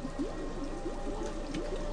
やった!